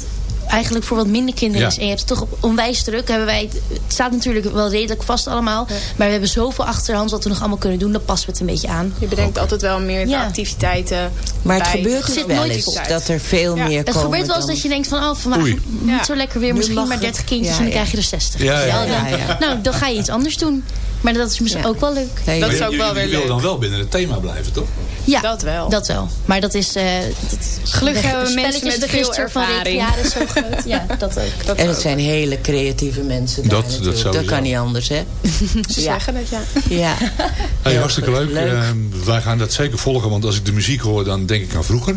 eigenlijk voor wat minder kinderen Ja. is. En je hebt het toch op onwijs druk. Hebben wij, het staat natuurlijk wel redelijk vast allemaal. Maar we hebben zoveel achterhands wat we nog allemaal kunnen doen. Dan passen we het een beetje aan. Je bedenkt altijd wel meer Ja. activiteiten Maar het bij. gebeurt dus Zit wel eens dat er veel Ja, meer Het komen gebeurt wel eens dan- dat je denkt van... Oh, vandaag niet Ja. zo lekker weer. Misschien maar het. 30 kindjes Ja, en dan krijg je er 60. Ja, ja. dan- Ja, ja. Nou, dan ga je iets anders doen. Maar dat is misschien Ja. ook wel leuk. Nee, Dat is ook wel je weer wil leuk. dan wel binnen het thema blijven, toch? Ja, Dat wel. Dat wel. Maar dat is... eh dat, Gelukkig hebben we mensen met veel van Rick ervaring. Ja, dat is zo groot. Ja, <laughs> dat ook. Dat En het ook. zijn hele creatieve mensen daar Dat- dat sowieso. kan niet anders, hè? <laughs> Ze Ja. zeggen dat, ja. Ja. <laughs> Hey, Heel hartstikke. Leuk. Ehm, wij gaan dat zeker volgen, want als ik de muziek hoor, dan denk ik aan vroeger.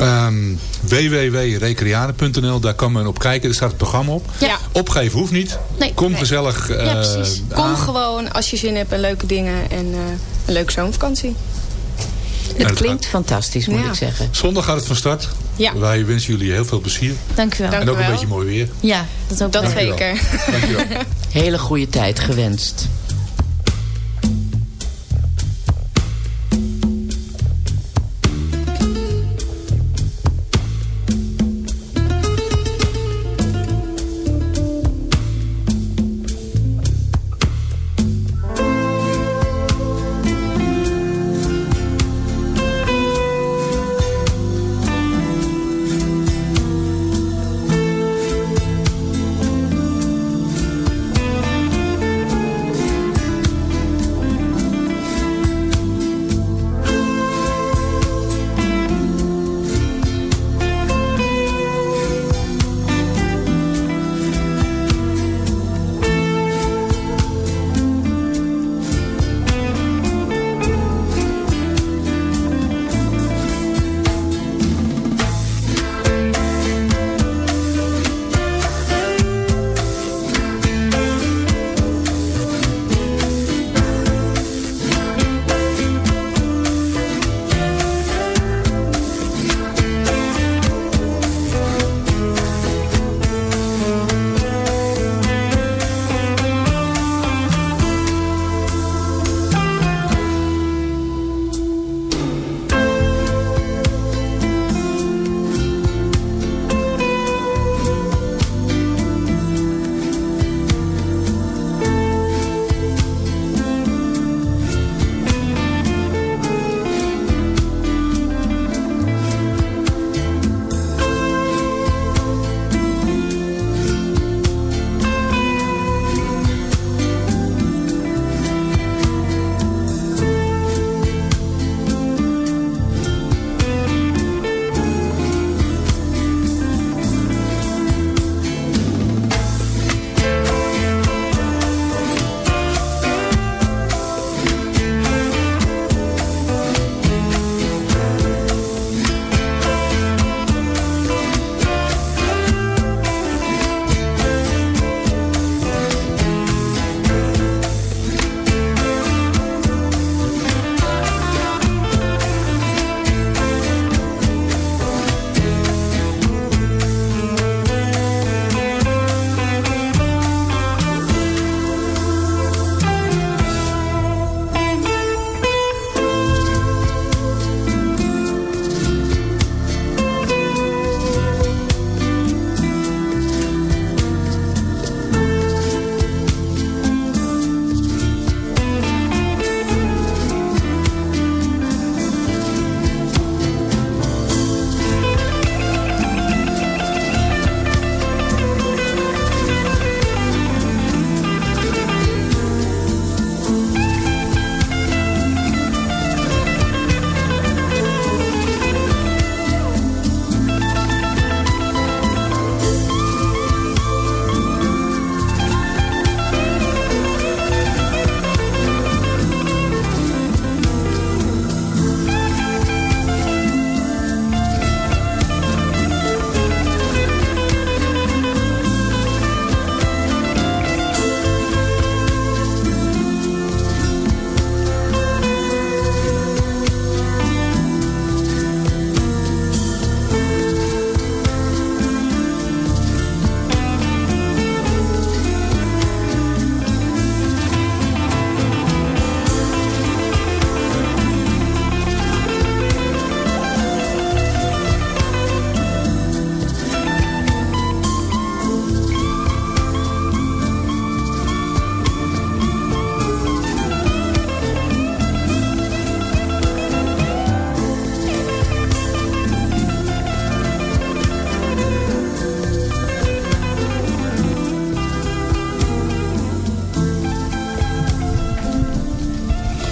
Ehm www.recreade.nl, daar kan men op kijken. Er staat het programma op. Ja. Opgeven hoeft niet. Nee. Kom Nee. gezellig eh, Ja, precies. Kom aan. gewoon als je zin hebt in leuke dingen en eh, een leuke zomervakantie. En Het klinkt fantastisch, moet Ja. ik zeggen. Zondag gaat het van start. Ja. Wij wensen jullie heel veel plezier. Dank u wel. Dank en ook een beetje mooi weer. Ja, dat ook Dat zeker. Dankjewel. Hele goede tijd gewenst.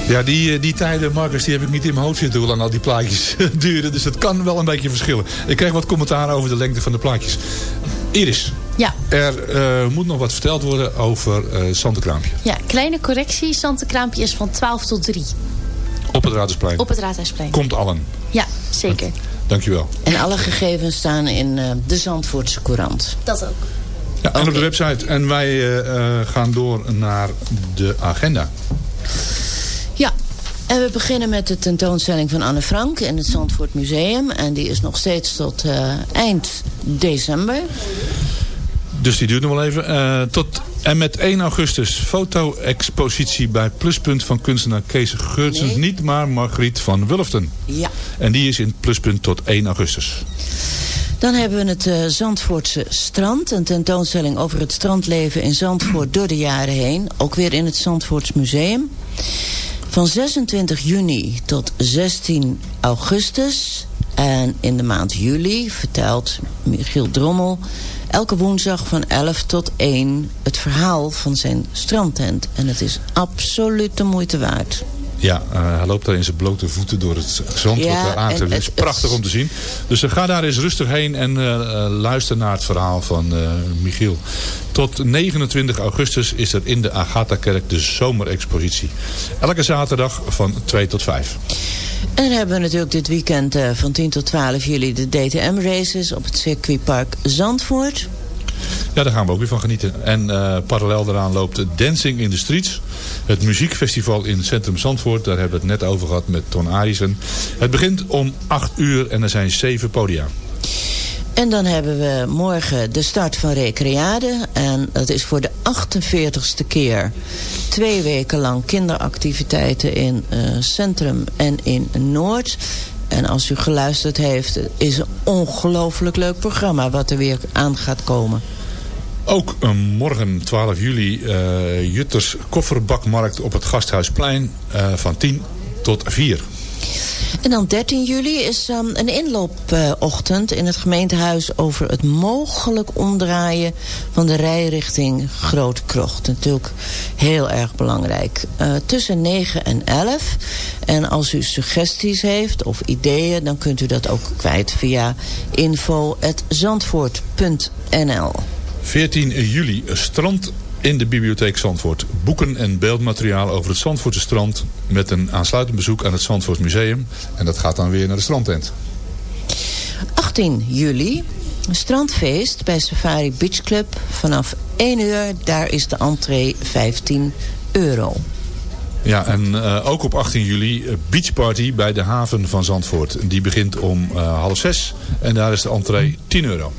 Ja, die, eh, die tijden, Marcus, die heb ik niet in mijn hoofd zitten hoe lang al die plaatjes <laughs> duren. Dus dat kan wel een beetje verschillen. Ik kreeg wat commentaar over de lengte van de plaatjes. Iris, Ja, er eh, moet nog wat verteld worden over eh Santekraampje. ja, kleine correctie. Santekraampje is van 12 tot 3 Op het Raadhuisplein. op het Raadhuisplein. Komt allen. Ja, zeker. Dankjewel. En alle gegevens staan in eh, de Zandvoortse Courant. Dat ook. Ja, en op de website. En wij gaan door naar de agenda. En we beginnen met de tentoonstelling van Anne Frank in het Zandvoort Museum. En die is nog steeds tot eh, eind december. Dus die duurt nog wel even. Eh, tot en met 1 augustus foto-expositie bij Pluspunt van kunstenaar Kees Geurtsens. Nee. Niet maar Margriet van Wulften. Ja. En die is in Pluspunt tot 1 augustus. Dan hebben we het eh, Zandvoortse strand. Een tentoonstelling over het strandleven in Zandvoort door de jaren heen. Ook weer in het Zandvoorts Museum. Van 26 juni tot 16 augustus. En in de maand juli vertelt Michiel Drommel... elke woensdag van 11 tot 1 het verhaal van zijn strandtent. En het is absoluut de moeite waard. Ja, eh, hij loopt daar in zijn blote voeten door het zand. Ja, wat daar aan te Het is prachtig om te zien. Dus eh, ga daar eens rustig heen en eh, luister naar het verhaal van Michiel. Tot 29 augustus is er in de Agatha-kerk de zomerexpositie. Elke zaterdag van 2 tot 5. En dan hebben we natuurlijk dit weekend van 10 tot 12 juli de DTM-races op het circuitpark Zandvoort. Ja, daar gaan we ook weer van genieten. En eh, parallel daaraan loopt Dancing in the Streets. Het muziekfestival in Centrum Zandvoort. Daar hebben we het net over gehad met Ton Arissen. Het begint om 8 uur en er zijn 7 podia. En dan hebben we morgen de start van Recreade. En dat is voor de 48ste keer twee weken lang kinderactiviteiten in eh, Centrum en in Noord. En als u geluisterd heeft, is een ongelooflijk leuk programma wat er weer aan gaat komen. Ook morgen 12 juli eh, Jutters kofferbakmarkt op het Gasthuisplein eh, van 10 tot 4. En dan 13 juli is um, een inloopochtend in het gemeentehuis over het mogelijk omdraaien van de rijrichting Grote Krocht. Natuurlijk heel erg belangrijk. Eh, tussen 9 en 11. En als u suggesties heeft of ideeën, dan kunt u dat ook kwijt via info.zandvoort.nl 14 juli strand in de bibliotheek Zandvoort. Boeken en beeldmateriaal over het Zandvoortse strand... met een aansluitend bezoek aan het Zandvoort Museum. En dat gaat dan weer naar de strandtent. 18 juli, een strandfeest bij Safari Beach Club. Vanaf 1 uur, daar is de entree 15 euro. Ja, en eh, ook op 18 juli eh, beachparty bij de haven van Zandvoort. Die begint om eh, half zes en daar is de entree 10 euro.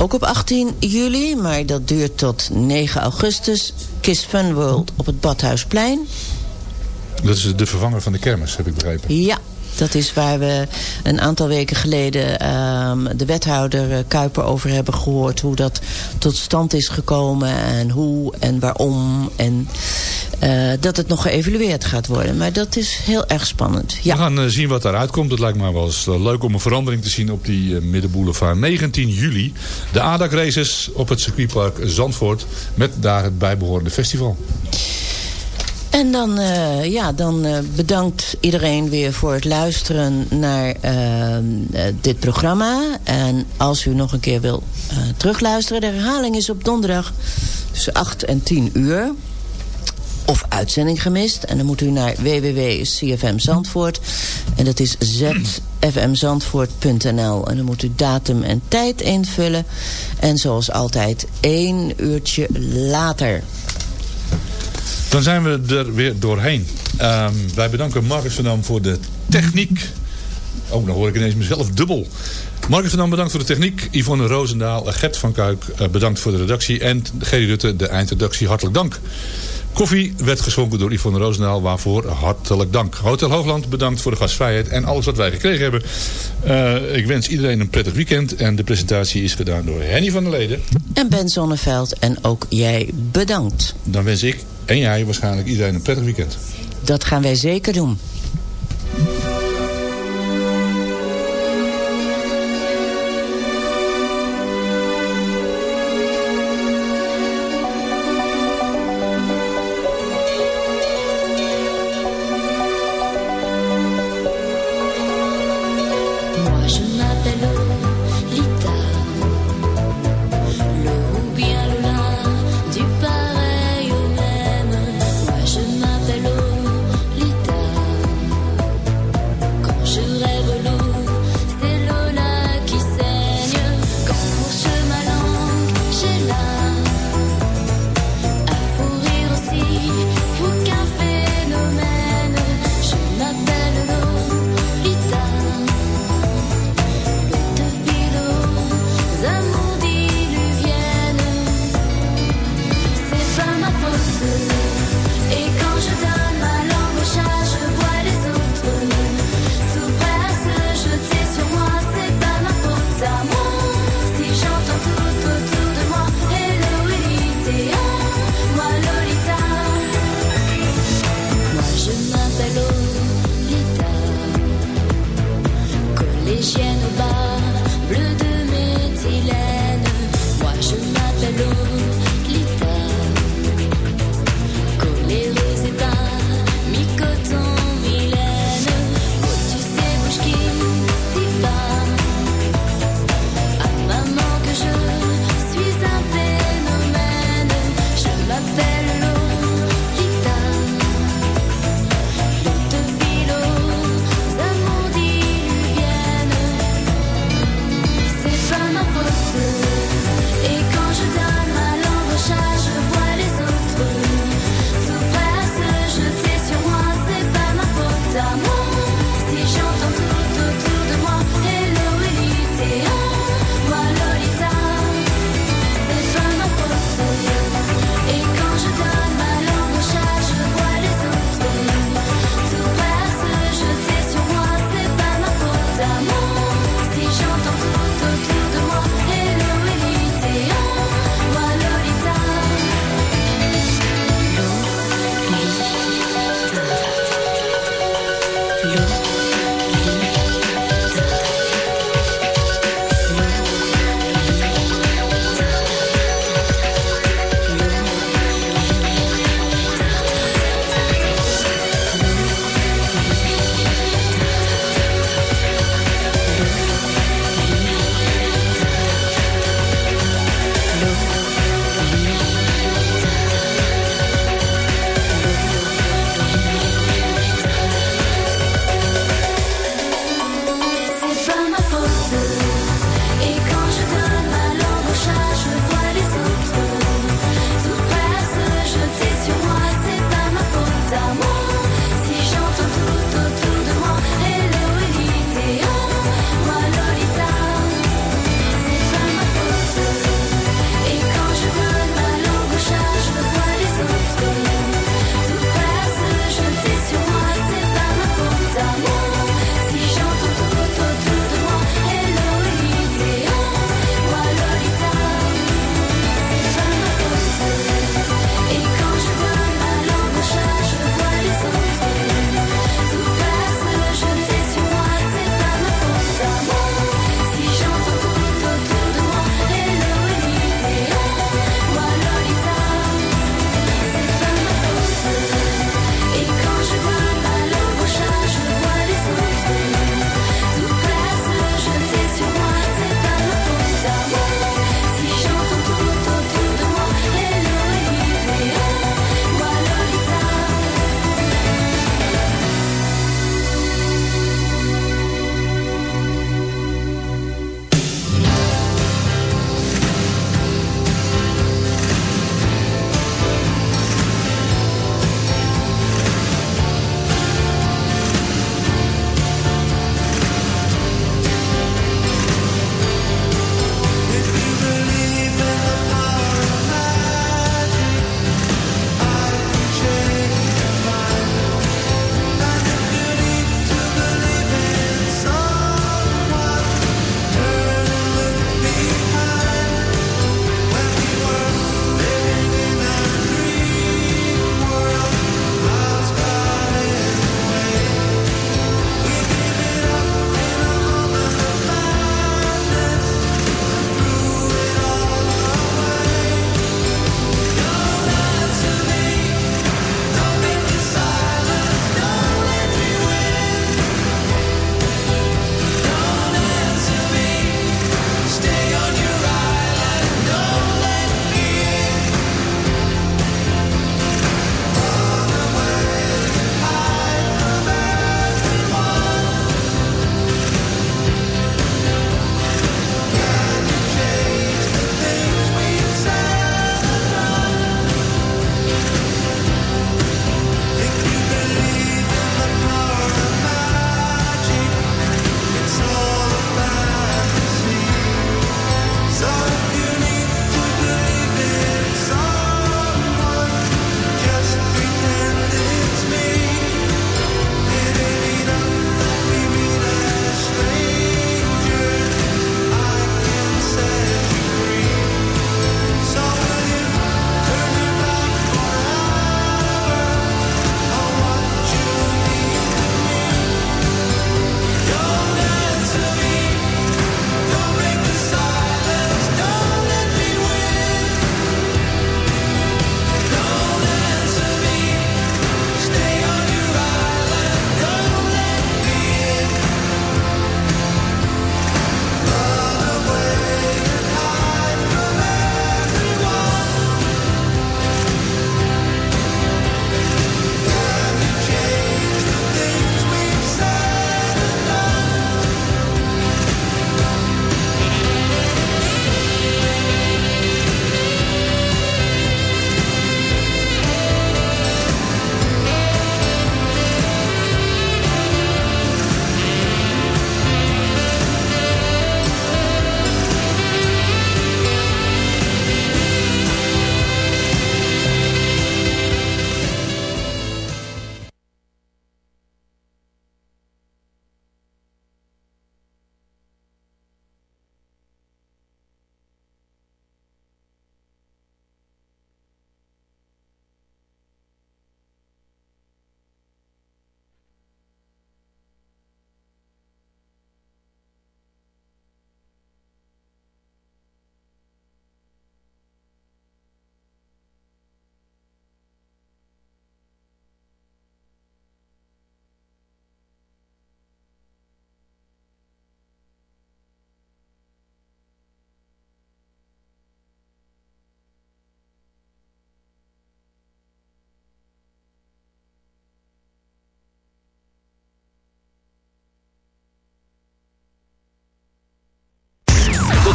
Ook op 18 juli, maar dat duurt tot 9 augustus... Kiss Fun World op het Badhuisplein. Dat is de vervanger van de kermis, heb ik begrepen. Ja, dat is waar we een aantal weken geleden ehm, de wethouder eh, Kuiper over hebben gehoord. Hoe dat tot stand is gekomen en hoe en waarom. En eh, dat het nog geëvalueerd gaat worden. Maar dat is heel erg spannend. We gaan eh, zien wat daaruit komt. Het lijkt mij wel eens leuk om een verandering te zien op die Middenboulevard. 19 juli, de ADAC races op het circuitpark Zandvoort. Met daar het bijbehorende festival. En dan, eh, ja, dan eh, bedankt iedereen weer voor het luisteren naar eh, dit programma. En als u nog een keer wil terugluisteren, de herhaling is op donderdag tussen 8 en 10 uur. Of uitzending gemist. En dan moet u naar www.cfm Zandvoort. En dat is zfmzandvoort.nl. En dan moet u datum en tijd invullen. En zoals altijd één uurtje later. Dan zijn we er weer doorheen. Ehm, wij bedanken Marcus van Dam voor de techniek. Oh, dan hoor ik ineens mezelf dubbel. Marcus van Dam bedankt voor de techniek. Yvonne Roosendaal, Gert van Kuik eh, bedankt voor de redactie. En Gerry Rutte, de eindredactie, hartelijk dank. Koffie werd geschonken door Yvonne Roosendaal, waarvoor hartelijk dank. Hotel Hoogland bedankt voor de gastvrijheid en alles wat wij gekregen hebben. Eh, ik wens iedereen een prettig weekend. En de presentatie is gedaan door Henny van der Leden. En Ben Zonneveld en ook jij bedankt. Dan wens ik en jij waarschijnlijk iedereen een prettig weekend. Dat gaan wij zeker doen.